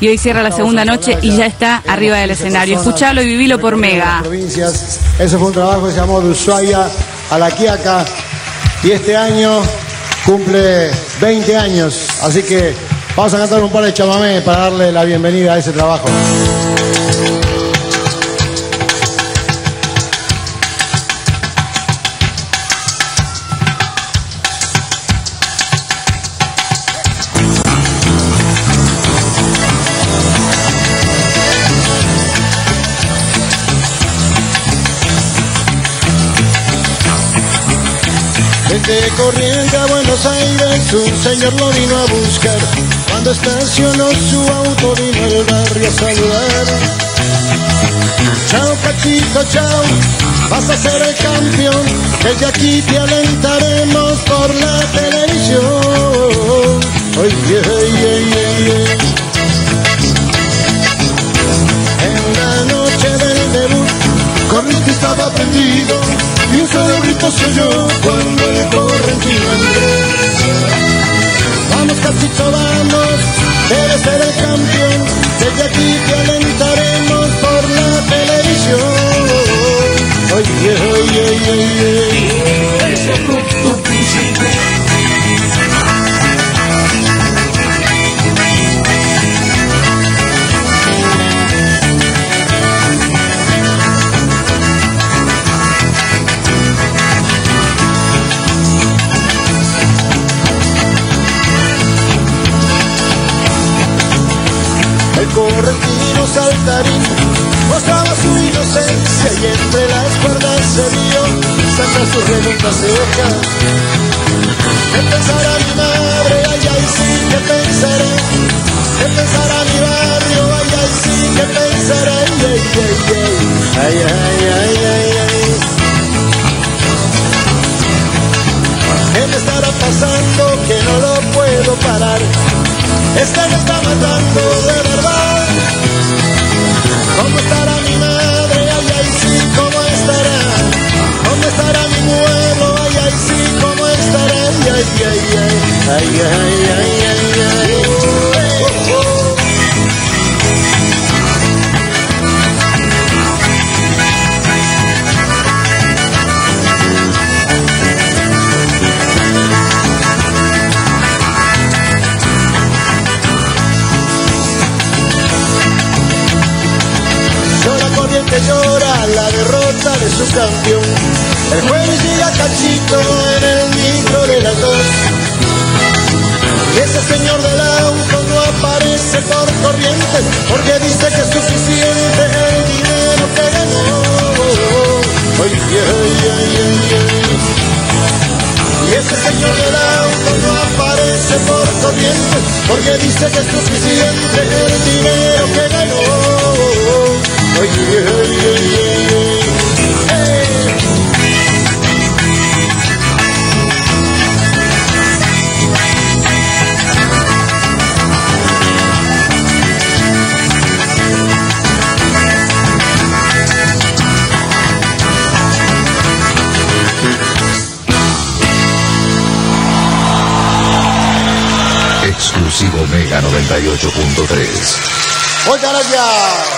y hoy cierra la segunda noche y ya está arriba del escenario. Escuchalo y vivilo por Mega. Provincias. Ese fue un trabajo que se llamó de Ushuaia a La Quiaca y este año cumple 20 años, así que vamos a cantar un par de chamamé para darle la bienvenida a ese trabajo. Desde Corriente a Buenos Aires un señor lo vino a buscar. Cuando estacionó su auto vino al barrio a saludar. Chao cachito, chao, vas a ser el campeón. Desde aquí te alentaremos por la televisión. Oye, oye, oye, oye. En la noche del debut, Corriente estaba prendido y un solo grito se oyó Vamos, debes ser el campeón. Desde aquí te alentaremos por la televisión. Oye, oye, oye, El correntino saltarín mostraba su inocencia y entre las cuerdas se vio saca sus relutas cejas. ¿Qué pensará mi madre? Ay, ay, sí, ¿qué pensará? ¿Qué pensará mi barrio? Ay, ay, sí, ¿qué pensará? Ay, ay, ay, ay, ay, ay, ay. ¿Qué me estará pasando que no lo puedo parar? Este me está matando de ay, ay, ay, ay, ay, llora la derrota de su campeón. El jueves llega Cachito en el micro de las dos. Ese señor del auto no aparece por corrientes porque dice que es suficiente el dinero que ganó. Oye. Y ese señor del auto no aparece por corrientes porque dice que es suficiente Exclusivo Mega 98.3. Muchas gracias.